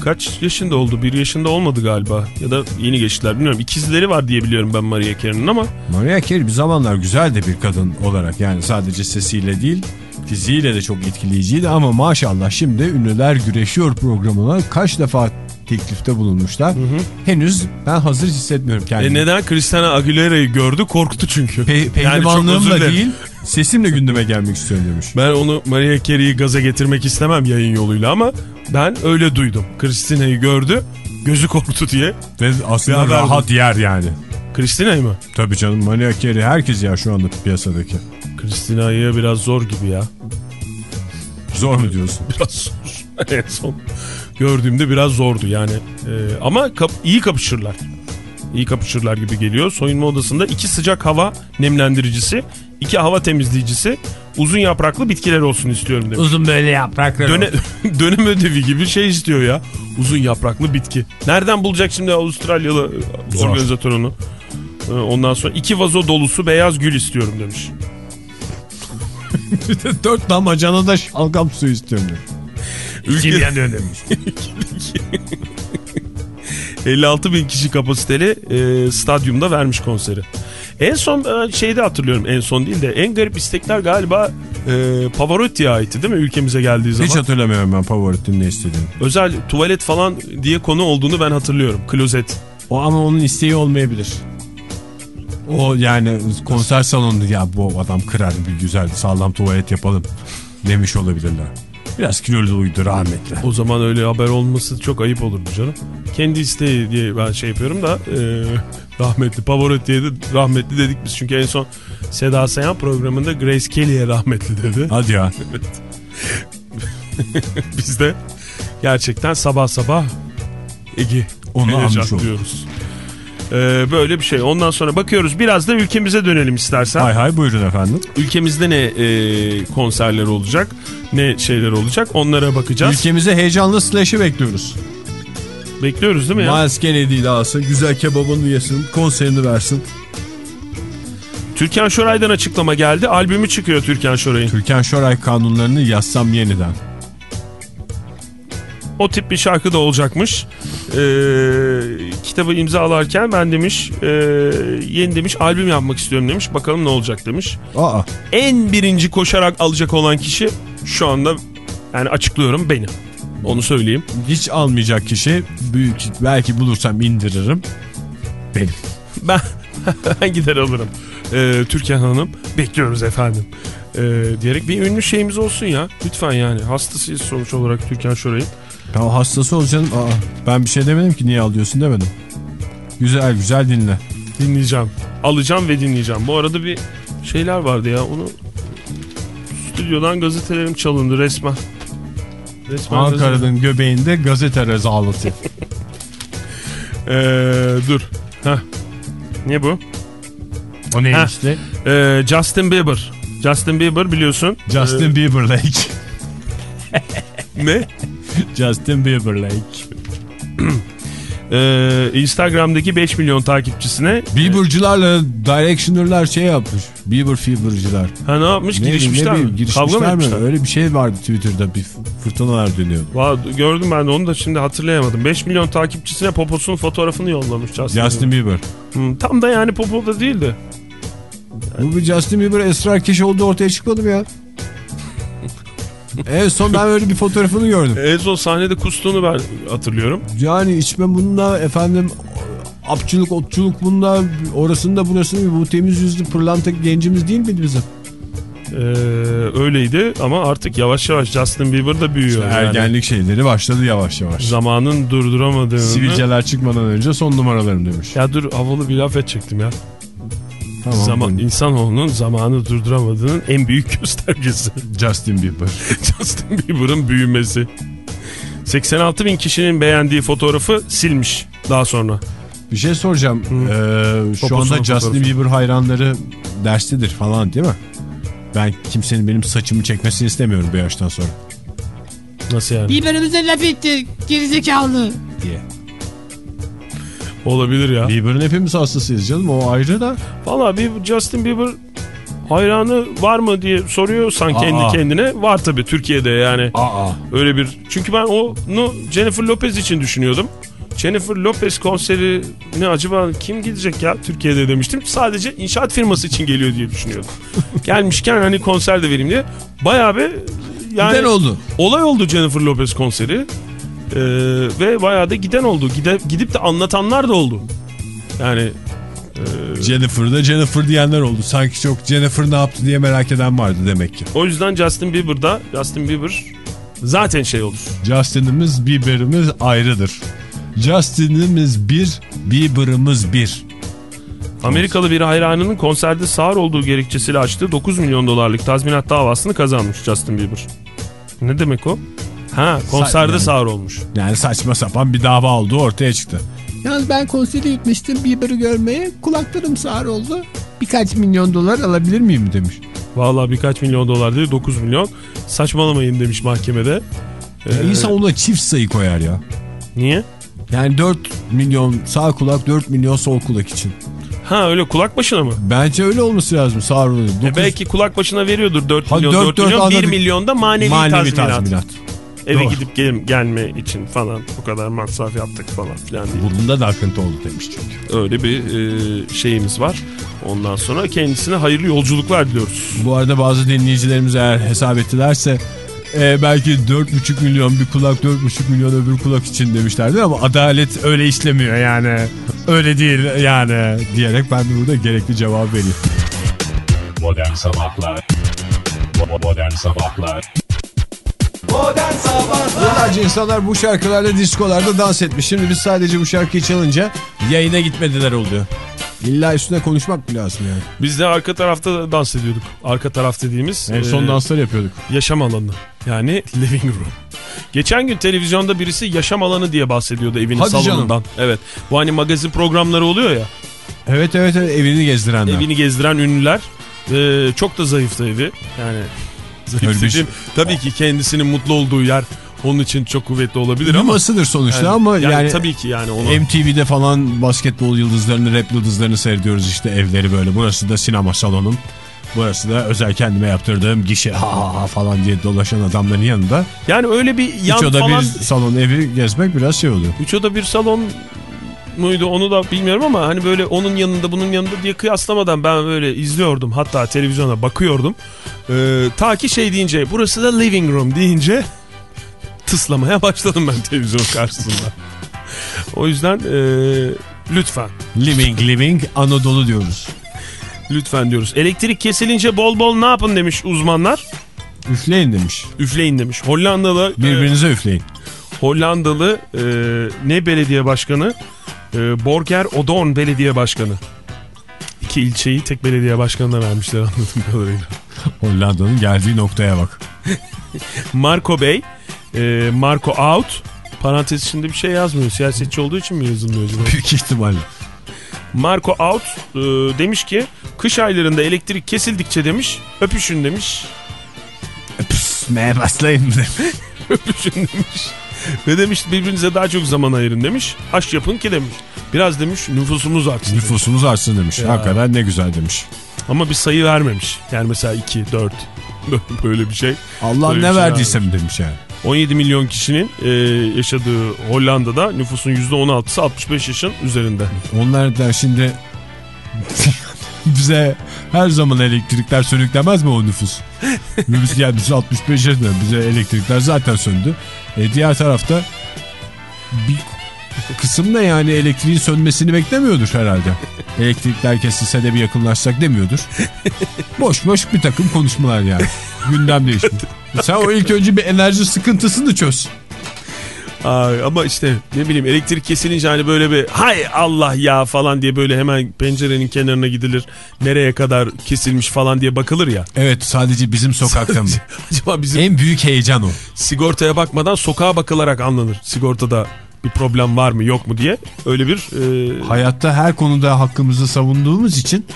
kaç yaşında oldu? Bir yaşında olmadı galiba. Ya da yeni geçtiler bilmiyorum. İkizleri var diye biliyorum ben Maria Carey'nin ama Maria Carey bir zamanlar güzel de bir kadın olarak yani sadece sesiyle değil Fiziğiyle de çok etkileyiciydi ama maşallah şimdi Ünlüler Güreşiyor programına kaç defa teklifte bulunmuşlar. Henüz ben hazır hissetmiyorum E kendimi. neden Christina Aguilera'yı gördü korktu çünkü. Pe Yani çok özür pehlivanlığımla dilerim. değil sesimle gündeme gelmek istiyorum demiş. Ben onu Maria Carey'i gaza getirmek istemem yayın yoluyla ama ben öyle duydum. Christina'yı gördü gözü korktu diye. Ve aslında rahat yer yani. Christina'yı mı? Tabii canım Maria Carey herkes yer şu anda piyasadaki. Christina'yı biraz zor gibi ya. Zor mu diyorsun? <laughs> Biraz zor. en son gördüğümde biraz zordu yani. Ee, ama kap- iyi kapışırlar. İyi kapışırlar gibi geliyor. Soyunma odasında iki sıcak hava nemlendiricisi, iki hava temizleyicisi, uzun yapraklı bitkiler olsun istiyorum demiş. Uzun böyle yapraklar. Döne, <laughs> dönem ödevi gibi şey istiyor ya. Uzun yapraklı bitki. Nereden bulacak şimdi Avustralyalı e, Zor. organizatör onu? Ee, Ondan sonra iki vazo dolusu beyaz gül istiyorum demiş. <laughs> Dört damacana da şalgam suyu istiyorum. diyor. Ülke- demiş. 56 <laughs> bin kişi kapasiteli e, stadyumda vermiş konseri. En son ben şeyde hatırlıyorum en son değil de en garip istekler galiba e, Pavarotti'ye aitti değil mi ülkemize geldiği zaman. Hiç hatırlamıyorum ben Pavarottinin ne istediğini. Özel tuvalet falan diye konu olduğunu ben hatırlıyorum. Klozet. O ama onun isteği olmayabilir. O yani konser salonunda ya bu adam kırar bir güzel sağlam tuvalet yapalım demiş olabilirler. Biraz kiloluydu rahmetli. O zaman öyle haber olması çok ayıp olurdu canım. Kendi isteği diye ben şey yapıyorum da e, rahmetli Pavarotti'ye de rahmetli dedik biz. Çünkü en son Seda Sayan programında Grace Kelly'ye rahmetli dedi. Hadi ya. <laughs> Biz de gerçekten sabah sabah Ege Onu olduk. diyoruz. Ee, böyle bir şey. Ondan sonra bakıyoruz. Biraz da ülkemize dönelim istersen. Hay hay buyurun efendim. Ülkemizde ne e, konserler olacak, ne şeyler olacak onlara bakacağız. Ülkemize heyecanlı Slash'ı bekliyoruz. Bekliyoruz değil mi ya? Miles Kennedy'yi de alsın, güzel kebabını yesin, konserini versin. Türkan Şoray'dan açıklama geldi. Albümü çıkıyor Türkan Şoray'ın. Türkan Şoray kanunlarını yazsam yeniden. O tip bir şarkı da olacakmış. Ee, kitabı imzalarken ben demiş e, yeni demiş albüm yapmak istiyorum demiş. Bakalım ne olacak demiş. Aa, En birinci koşarak alacak olan kişi şu anda yani açıklıyorum benim. Onu söyleyeyim. hiç almayacak kişi büyük belki bulursam indiririm. Benim. Ben, <laughs> ben gider alırım. Ee, Türkan Hanım bekliyoruz efendim. Ee, diyerek bir ünlü şeyimiz olsun ya. Lütfen yani hastasıyız sonuç olarak Türkan Şoray'ın. Ya hastası olacaksın. Aa, ben bir şey demedim ki niye alıyorsun demedim. Güzel güzel dinle. Dinleyeceğim. Alacağım ve dinleyeceğim. Bu arada bir şeyler vardı ya. Onu stüdyodan gazetelerim çalındı resmen. Resmen Ankara'nın göbeğinde gazete rezaleti. <laughs> Ee, dur. Heh. Ne bu? o Ha. neymişti? Ee, Justin Bieber. Justin Bieber biliyorsun. Justin. Ee, ne? <laughs> Justin Bieber <clears throat> Ee, Instagram'daki 5 milyon takipçisine Bieber'cılarla Directioner'lar şey yapmış. Bieber Fever'cılar. ha ne yapmış? Ne girişmişler bileyim, mi? ne bileyim, girişmişler Kavga mı mi? etmişler? Öyle bir şey vardı Twitter'da bir fırtınalar dönüyordu. Valla gördüm ben de onu da şimdi hatırlayamadım. 5 milyon takipçisine poposunun fotoğrafını yollamış Justin, Justin Bieber. Hı, tam da yani popo da değildi. Bu bir Justin Bieber esrarkeş olduğu ortaya çıkmadı mı ya? En son ben öyle bir fotoğrafını gördüm. En son sahnede kustuğunu ben hatırlıyorum. Yani içme bunda efendim apçılık otçuluk bunda orasında burasında bu temiz yüzlü pırlanta gencimiz değil miydi bizim? Ee, öyleydi ama artık yavaş yavaş Justin Bieber da büyüyor. yani. Ergenlik şeyleri başladı yavaş yavaş. Zamanın durduramadığını. Sivilceler çıkmadan önce son numaralarım demiş. Ya dur havalı bir laf edecektim ya. Tamam. Zaman, insanoğlunun zamanı durduramadığının en büyük <laughs> göstergesi. Justin Bieber. <laughs> Justin Bieber'ın büyümesi. 86 bin kişinin beğendiği fotoğrafı silmiş daha sonra. Bir şey soracağım. Ee, şu anda Justin fotoğrafı. Bieber hayranları derstedir falan değil mi? Ben kimsenin benim saçımı çekmesini istemiyorum bu yaştan sonra Nasıl yani? Biberimize laf etti gerizekalı. diye. Olabilir ya. Bieber'ın hepimiz hastasıyız canım o ayrı da. Valla bir Justin Bieber hayranı var mı diye soruyorsan Aa. kendi kendine. Var tabii Türkiye'de yani. Aa. Öyle bir çünkü ben onu Jennifer Lopez için düşünüyordum. Jennifer Lopez konseri ne acaba kim gidecek ya Türkiye'de demiştim. Sadece inşaat firması için geliyor diye düşünüyordum. <laughs> Gelmişken hani konser de vereyim diye. Bayağı bir yani Giden oldu. olay oldu Jennifer Lopez konseri. Ee, ve bayağı da giden oldu. Gide, gidip de anlatanlar da oldu. Yani Jennifer'da Jennifer diyenler oldu. Sanki çok Jennifer ne yaptı diye merak eden vardı demek ki. o yüzden Justin Bieber'da Justin Bieber zaten şey olur. Justin'imiz Bieber'imiz ayrıdır. Justin'imiz bir, Bieber'ımız bir. Amerikalı bir hayranının konserde sağır olduğu gerekçesiyle açtığı 9 milyon dolarlık tazminat davasını kazanmış Justin Bieber. Ne demek o? Ha konserde yani. sağır olmuş. Yani saçma sapan bir dava olduğu ortaya çıktı. Yalnız ben konsere gitmiştim Bieber'ı görmeye. Kulaklarım sağır oldu. Birkaç milyon dolar alabilir miyim? mi demiş. Vallahi birkaç milyon dolar değil 9 milyon. Saçmalamayın demiş mahkemede. Ya Ee, İnsan ona çift sayı koyar ya. Niye? Yani 4 milyon sağ kulak 4 milyon sol kulak için. Ha öyle kulak başına mı? Bence öyle olması lazım sağ olun. E belki kulak başına veriyordur 4 Ha, milyon, dört, 4 dört milyon, 1 anladık. milyon da manevi, manevi tazminat. tazminat. Eve Doğru. gidip gel gelme için falan bu kadar masraf yaptık falan filan diye. Burnunda da akıntı oldu demiş çünkü. Öyle bir e, şeyimiz var. Ondan sonra kendisine hayırlı yolculuklar diliyoruz. Bu arada bazı dinleyicilerimiz eğer hesap ettilerse e, belki 4,5 milyon bir kulak 4,5 milyon öbür kulak için demişlerdi ama adalet öyle işlemiyor yani. Öyle değil yani diyerek ben de burada gerekli cevap vereyim. Modern Sabahlar Modern Sabahlar Modern Sabahlar Yıllarca insanlar bu şarkılarla diskolarda dans etmiş. Şimdi biz sadece bu şarkıyı çalınca yayına gitmediler oluyor. İlla üstüne konuşmak mı lazım yani? Biz de arka tarafta dans ediyorduk. Arka taraf dediğimiz En son e, dansları yapıyorduk. yaşam alanı. Yani <laughs> living room. Geçen gün televizyonda birisi yaşam alanı diye bahsediyordu evinin Hadi canım. salonundan. Evet. Bu hani magazin programları oluyor ya. Evet evet evet evini gezdirenler. Evini gezdiren ünlüler. Ee, çok da zayıftı evi. Yani dediğim, tabii ki kendisinin mutlu olduğu yer onun için çok kuvvetli olabilir ama. Yumasıdır sonuçta Yani- ama yani, yani, tabii ki yani onu. MTV'de falan basketbol yıldızlarını, rap yıldızlarını seyrediyoruz işte evleri böyle. Burası da sinema salonum. Burası da özel kendime yaptırdığım gişe ha ha ha falan diye dolaşan adamların yanında. Yani öyle bir yan Üç oda falan. bir salon evi gezmek biraz şey oluyor. Üç oda bir salon muydu onu da bilmiyorum ama hani böyle onun yanında bunun yanında diye kıyaslamadan ben böyle izliyordum. Hatta televizyona bakıyordum. Ee, ta ki şey deyince burası da living room deyince <laughs> tıslamaya başladım ben televizyonun karşısında. <laughs> O yüzden ee, lütfen Living living Anadolu diyoruz. lütfen diyoruz. Elektrik kesilince bol bol ne yapın demiş uzmanlar. Üfleyin demiş. Üfleyin demiş. Hollandalı ee, Birbirinize üfleyin. Hollandalı e, ne belediye başkanı? E, Borger Odon belediye başkanı. İki ilçeyi tek belediye başkanına vermişler anladığım kadarıyla. Hollanda'nın geldiği noktaya bak. <laughs> Marco Bey, e, Marco Out. Parantez içinde bir şey yazmıyor. Siyasetçi olduğu için mi yazılmıyor acaba? Büyük ihtimalle. Marco Out e, demiş ki kış aylarında elektrik kesildikçe demiş öpüşün demiş. Pısmaya başlayın <laughs> öpüşün demiş. <laughs> Ve demiş birbirinize daha çok zaman ayırın demiş. Aş yapın ki demiş. Biraz demiş nüfusumuz artsın. demiş. Nüfusumuz artsın demiş. Ya. Hakikaten ne güzel demiş. Ama bir sayı vermemiş. Yani mesela 2, 4 <laughs> böyle bir şey. Allah ne şey verdiyse mi demiş yani. 17 milyon kişinin e, yaşadığı Hollanda'da nüfusun %16'sı 65 yaşın üzerinde. Onlardan şimdi <laughs> <laughs> bize her zaman elektrikler sönüklemez mi o nüfus? Biz yani biz 65 yaşında bize elektrikler zaten söndü. E, diğer tarafta bir kısım da yani elektriğin sönmesini beklemiyordur herhalde. Elektrikler kesilse de bir yakınlaşsak demiyordur. Boş boş bir takım konuşmalar yani. Gündem değişimi. Sen o ilk önce bir enerji sıkıntısını çöz. Ay, ama işte ne bileyim elektrik kesilince hani böyle bir hay Allah ya falan diye böyle hemen pencerenin kenarına gidilir. Nereye kadar kesilmiş falan diye bakılır ya. Evet sadece bizim sokakta mı? <laughs> Acaba bizim en büyük heyecan o. sigortaya bakmadan sokağa bakılarak anlanır. Sigortada bir problem var mı yok mu diye. Öyle bir e, Hayatta her konuda hakkımızı savunduğumuz için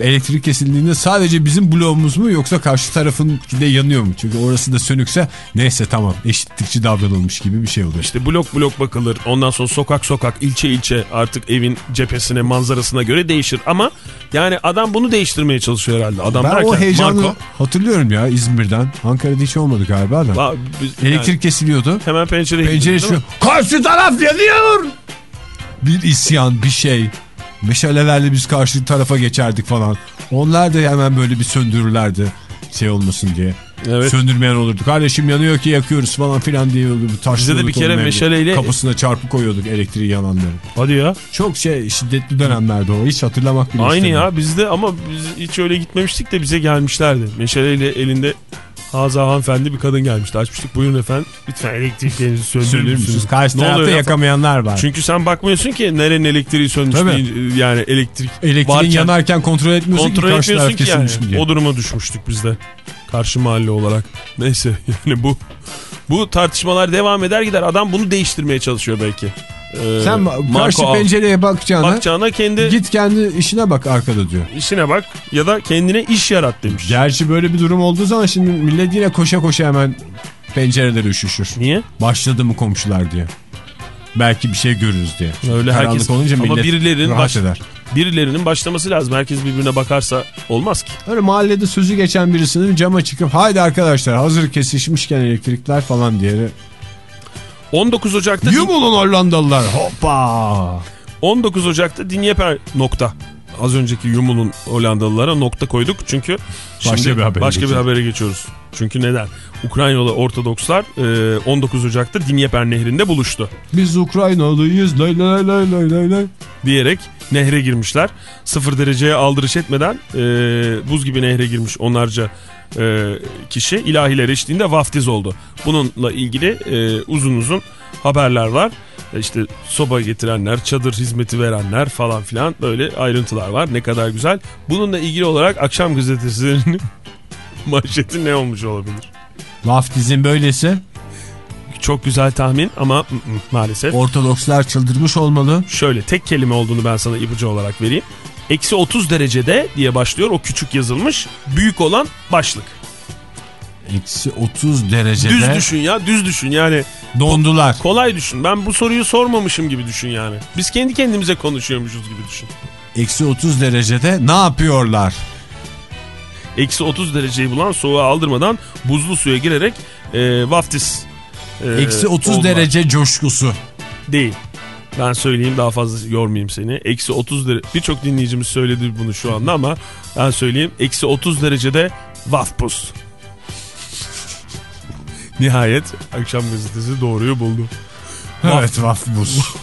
elektrik kesildiğinde sadece bizim bloğumuz mu yoksa karşı tarafın de yanıyor mu? Çünkü orası da sönükse neyse tamam eşitlikçi davranılmış gibi bir şey oluyor. İşte blok blok bakılır. Ondan sonra sokak sokak, ilçe ilçe artık evin cephesine, manzarasına göre değişir. Ama yani adam bunu değiştirmeye çalışıyor herhalde. Adam Ben derken o heyecanı Marco, hatırlıyorum ya İzmir'den. Ankara'da hiç olmadı galiba da. Ba- biz- Elektrik yani kesiliyordu. hemen pencereye Pencere şu. Karşı taraf yanıyor. Bir isyan bir şey. Meşalelerle biz karşı tarafa geçerdik falan. Onlar da hemen böyle bir söndürürlerdi. Şey olmasın diye. Evet. Söndürmeyen olurdu. Kardeşim yanıyor ki yakıyoruz falan filan diye olurdu. Bize de bir kere meşaleyle- Kapısına çarpı koyuyorduk elektriği yananların. Hadi ya. Çok şey şiddetli dönemlerde o. Hiç hatırlamak bile Aynı istemiyorum. ya bizde ama biz hiç öyle gitmemiştik de bize gelmişlerdi. Meşaleyle elinde Haza hanımefendi bir kadın gelmişti. Açmıştık buyurun efendim. Lütfen elektriklerinizi söndürür müsünüz? Karşı tarafta yakamayanlar var. Çünkü sen bakmıyorsun ki nerenin elektriği sönmüş değil, yani elektrik Elektriğin varken yanarken kontrol etmiyorsun kontrol ki karşı taraf etmiyorsun ki yani. diye. O duruma düşmüştük biz de. Karşı mahalle olarak. Neyse <laughs> yani bu bu tartışmalar devam eder gider. Adam bunu değiştirmeye çalışıyor belki. Ee, Sen Marco karşı Al. pencereye bakacağına bakacağına kendi git kendi işine bak arkada diyor. işine bak ya da kendine iş yarat demiş. Gerçi böyle bir durum olduğu zaman şimdi millet yine koşa koşa hemen pencereleri üşüşür. Niye? Başladı mı komşular diye. Belki bir şey görürüz diye. Öyle Karanlık herkes olunca ama millet birilerinin rahat baş- eder. Birilerinin başlaması lazım. Herkes birbirine bakarsa olmaz ki. Öyle mahallede sözü geçen birisinin cama çıkıp haydi arkadaşlar hazır kesişmişken elektrikler falan diye. 19 Ocak'ta Yumulun Hollandalılar hoppa. 19 Ocak'ta Dinyeper nokta. Az önceki Yumul'un Hollandalılara nokta koyduk çünkü şimdi Başka bir habere başka bir habere geçiyoruz. Çünkü neden? Ukraynalı Ortodokslar e, 19 Ocak'ta Dinyeper nehrinde buluştu Biz Ukraynalıyız lay lay lay lay lay lay. diyerek nehre girmişler. Sıfır dereceye aldırış etmeden e, buz gibi nehre girmiş onlarca e, kişi ilahiler eşliğinde vaftiz oldu. Bununla ilgili e, uzun uzun haberler var. İşte soba getirenler, çadır hizmeti verenler falan filan böyle ayrıntılar var. Ne kadar güzel. Bununla ilgili olarak akşam gazetesinin <laughs> manşeti ne olmuş olabilir? Vaftizin böylesi Çok güzel tahmin ama maalesef. Ortodokslar çıldırmış olmalı. Şöyle tek kelime olduğunu ben sana ipucu olarak vereyim. Eksi 30 derecede diye başlıyor o küçük yazılmış. Büyük olan başlık. Eksi 30 derecede Düz düşün ya düz düşün yani. dondular. Kolay düşün. Ben bu soruyu sormamışım gibi düşün yani. Biz kendi kendimize konuşuyormuşuz gibi düşün. Eksi 30 derecede ne yapıyorlar? Eksi 30 dereceyi bulan soğuğa aldırmadan buzlu suya girerek e, vaftiz. e, Eksi 30 oldular. derece coşkusu. Değil. Ben söyleyeyim daha fazla yormayayım seni. Eksi 30 derece. Birçok dinleyicimiz söyledi bunu şu anda ama ben söyleyeyim. Eksi 30 derecede vafpus. Nihayet akşam gazetesi doğruyu buldu. Evet vafbuz. <laughs>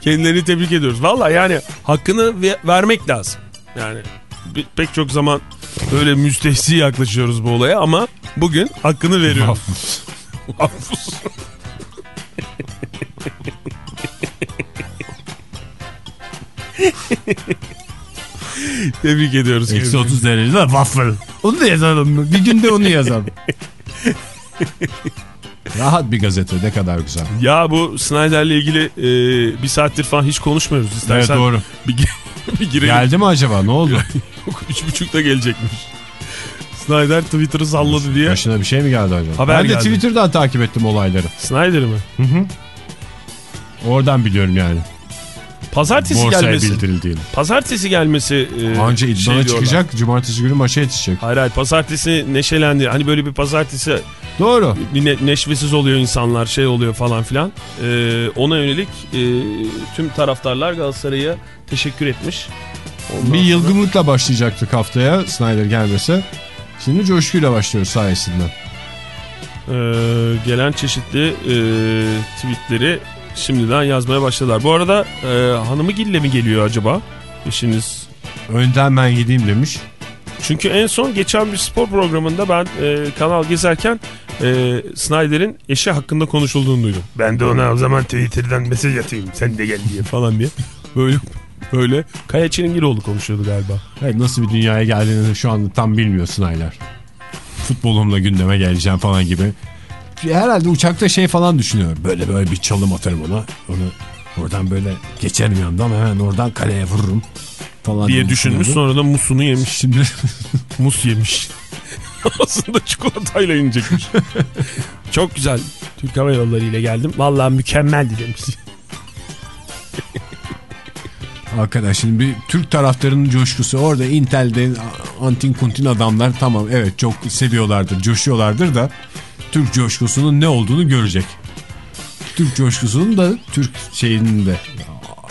Kendilerini tebrik ediyoruz. Valla yani hakkını ve- vermek lazım. Yani pek çok zaman öyle müstehsi yaklaşıyoruz bu olaya ama bugün hakkını veriyoruz. Vafpus. <laughs> Tebrik ediyoruz. Eksi kendinizi. 30 derecede waffle. Onu da yazalım mı? Bir günde onu yazalım. <laughs> Rahat bir gazete ne kadar güzel. Ya bu Snyder'le ilgili e, bir saattir falan hiç konuşmuyoruz. Evet İstersen doğru. bir, <laughs> bir girelim. Geldi mi acaba ne oldu? <laughs> Üç buçukta gelecekmiş. Snyder Twitter'ı salladı diye. Başına bir şey mi geldi acaba? Haber ben de geldi. Twitter'dan takip ettim olayları. Snyder mi? Oradan biliyorum yani. Pazartesi Borsaya gelmesi. bildirildiğini. Pazartesi gelmesi. E, Anca şey idmana diyorlar. çıkacak. Cumartesi günü maça yetişecek. Hayır hayır pazartesi neşelendi. Hani böyle bir pazartesi Doğru. ne- neşvesiz oluyor insanlar şey oluyor falan filan. E, ona yönelik e, tüm taraftarlar Galatasaray'a teşekkür etmiş. Ondan Bir sonra- yılgınlıkla başlayacaktık haftaya Snyder gelmese. Şimdi coşkuyla başlıyoruz sayesinde. Ee, gelen çeşitli e, tweetleri şimdiden yazmaya başladılar. Bu arada e, hanımı mi geliyor acaba? Eşiniz. Önden ben gideyim demiş. Çünkü en son geçen bir spor programında ben e, kanal gezerken e, Snyder'in eşi hakkında konuşulduğunu duydum. Ben de ona o zaman Twitter'dan mesaj atayım sen de gel diye falan diye. <laughs> Böyle böyle Kaya Çilingiroğlu konuşuyordu galiba. Evet, nasıl bir dünyaya geldiğini şu anda tam bilmiyor Snyder. Futbolumla gündeme geleceğim falan gibi. Herhalde uçakta şey falan düşünüyor. Böyle böyle bir çalım atarım ona. Onu Oradan böyle geçerim yanından hemen oradan kaleye vururum falan diye düşünmüş sonra da musunu yemiş. Şimdi <laughs> Mus yemiş. <laughs> Aslında çikolatayla inecekmiş. <laughs> Çok güzel. Türk Hava Yolları ile geldim. Vallahi mükemmeldi demiş. Arkadaş şimdi bir Türk taraftarının coşkusu orada Intel'de antin kuntin adamlar tamam evet çok seviyorlardır coşuyorlardır da Türk coşkusunun ne olduğunu görecek. Türk coşkusunun da Türk şeyinin de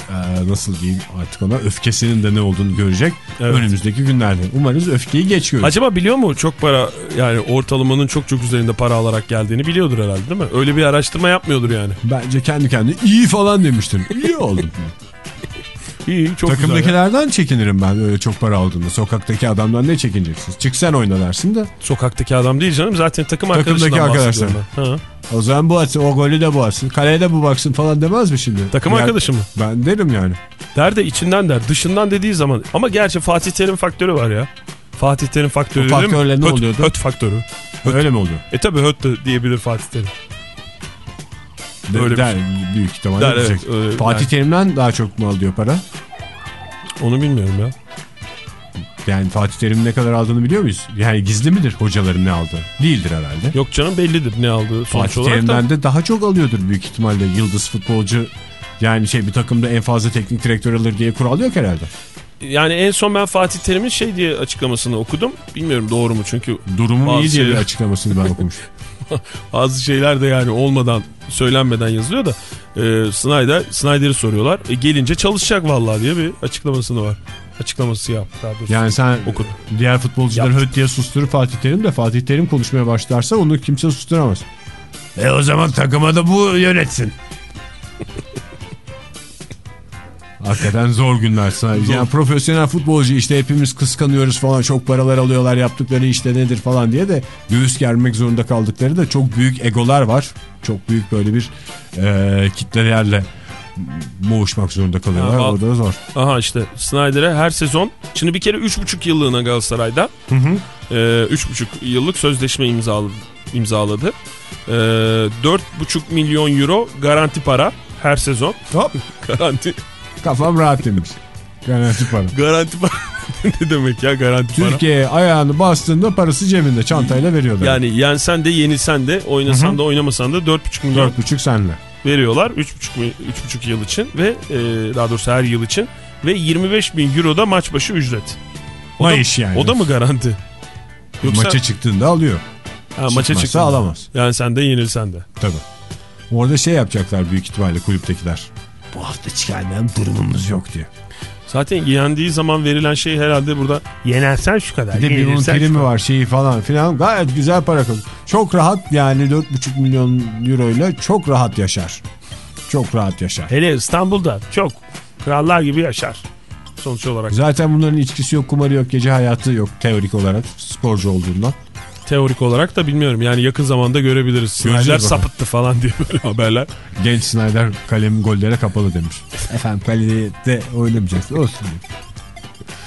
e, nasıl diyeyim artık ona öfkesinin de ne olduğunu görecek Evet. önümüzdeki günlerde. Umarız öfkeyi geç görür. Acaba biliyor mu çok para yani ortalamanın çok çok üzerinde para alarak geldiğini biliyordur herhalde değil mi? Öyle bir araştırma yapmıyordur yani. Bence kendi kendine iyi falan demiştir. İyi oldum. <laughs> İyi çok güzel. ya. Takımdakilerden çekinirim ben öyle çok para aldığında. Sokaktaki adamdan ne çekineceksiniz? Çık sen oyna dersin de. Sokaktaki adam değil canım zaten takım Takımdaki arkadaşından arkadaşlar. O zaman bu atsın, o golü de bu atsın. Kaleye de bu baksın falan demez mi şimdi? Takım Yani arkadaşı mı? Ben derim yani. Der de içinden der dışından dediği zaman. Ama gerçi Fatih Terim faktörü var ya. Fatih Terim faktörü O faktörle ne Höt- oluyordu? Höt faktörü. Öyle mi oluyor? E tabi höt diyebilir Fatih Terim. De, Öyle bir der, büyük ihtimalle Der, evet, öyle- Fatih der. Terim'den daha çok mu alıyor para? Onu bilmiyorum ya. Yani Fatih Terim'in ne kadar aldığını biliyor muyuz? Yani gizli midir hocaların ne aldığı? Değildir herhalde. Yok canım bellidir ne aldığı sonuç Fatih olarak da. Terim'den de daha çok alıyordur büyük ihtimalle yıldız futbolcu. Yani şey bir takımda en fazla teknik direktör alır diye kural yok herhalde. Yani en son ben Fatih Terim'in şey diye açıklamasını okudum. Bilmiyorum doğru mu çünkü Durumum Bazı iyi diye bir açıklamasını ben <laughs> okumuştum. <laughs> bazı şeyler de yani olmadan söylenmeden yazılıyor da e, Snyder Snyder'i soruyorlar. E, gelince çalışacak vallahi diye bir açıklamasını var. Açıklaması yap. Yani sen Okudum. diğer futbolcuları höt diye susturur Fatih Terim de Fatih Terim konuşmaya başlarsa onu kimse susturamaz. E o zaman takıma da bu yönetsin. Hakikaten zor günler sadece. Yani profesyonel futbolcu işte hepimiz kıskanıyoruz falan çok paralar alıyorlar yaptıkları işte nedir falan diye de göğüs germek zorunda kaldıkları da çok büyük egolar var. Çok büyük böyle bir e, kitlelerle boğuşmak zorunda kalıyorlar. Ha, o da zor. Aha işte Snyder'e her sezon şimdi bir kere 3,5 yıllığına Galatasaray'da Hı hı. e, 3,5 yıllık sözleşme imzaladı. imzaladı. E, 4,5 milyon euro garanti para her sezon. Hop <laughs> Garanti kafam rahat demiş. Garanti para. <laughs> garanti para <laughs> ne demek ya garanti para? Türkiye'ye ayağını bastığında parası cebinde çantayla veriyorlar. Yani yensen de yenilsen de oynasan da oynamasan da 4,5 milyon 4,5 senle. veriyorlar 3,5 mi- 3,5 yıl için ve e, daha doğrusu her yıl için ve 25 bin euro da maç başı ücret. O da, Maaş yani. o da mı garanti? Yoksa Maça çıktığında alıyor. ha, maça çıkmazsa çıktı. alamaz. Yani sen de yenilsen de. Tabii. Orada şey yapacaklar büyük ihtimalle kulüptekiler. Bu hafta çıkarmayan durumumuz yok diye. Zaten yendiği zaman verilen şey herhalde burada yenersen şu kadar. Bir de bir şu primi var şeyi falan filan. Gayet güzel para kazanıyor. Çok rahat yani 4,5 milyon euro ile çok rahat yaşar. Çok rahat yaşar. Hele İstanbul'da çok krallar gibi yaşar. Sonuç olarak Zaten bunların içkisi yok, kumarı yok, gece hayatı yok teorik olarak sporcu olduğundan. Teorik olarak da bilmiyorum. Yani yakın zamanda görebiliriz. Snyder sapıttı falan diye böyle <laughs> haberler. Genç Snyder kalem gollere kapalı demiş. Efendim kalede oynamayacaksın olsun.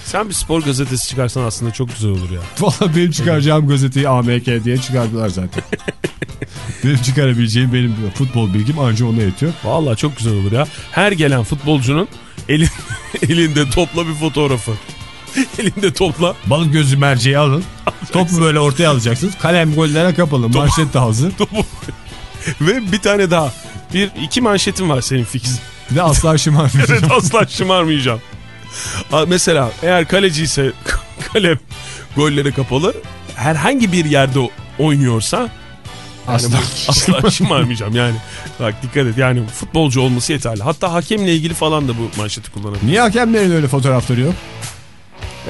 Sen bir spor gazetesi çıkarsan aslında çok güzel olur ya. <laughs> Valla benim çıkaracağım gazeteyi AMK diye çıkardılar zaten. <laughs> benim çıkarabileceğim benim futbol bilgim anca ona yetiyor. Vallahi çok güzel olur ya. Her gelen futbolcunun elin, elinde topla bir fotoğrafı. <laughs> elinde topla. Balık gözü merceği alın. Topu böyle ortaya alacaksınız. Kalem gollere kapalı. Manşet de hazır. <laughs> Topu. Ve bir tane daha. Bir iki manşetim var senin fix. Bir de asla <laughs> şımarmayacağım. Evet asla şımarmayacağım. Mesela eğer kaleci ise kalem gollere kapalı herhangi bir yerde oynuyorsa Asla. asla şımarmayacağım yani. Bak dikkat et yani futbolcu olması yeterli. Hatta hakemle ilgili falan da bu manşeti kullanabilir. Niye hakemlerin öyle fotoğrafları yok?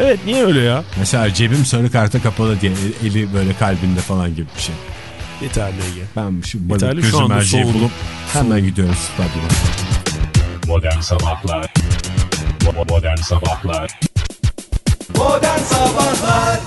Evet niye öyle ya? Mesela cebim sarı karta kapalı diye el- eli böyle kalbinde falan gibi bir şey. Yeterli Ege. Ben şu Yeterli, balık şu gözü merceği soğudum. bulup hemen gidiyorum stadyuma. Modern Sabahlar Modern Sabahlar Modern Sabahlar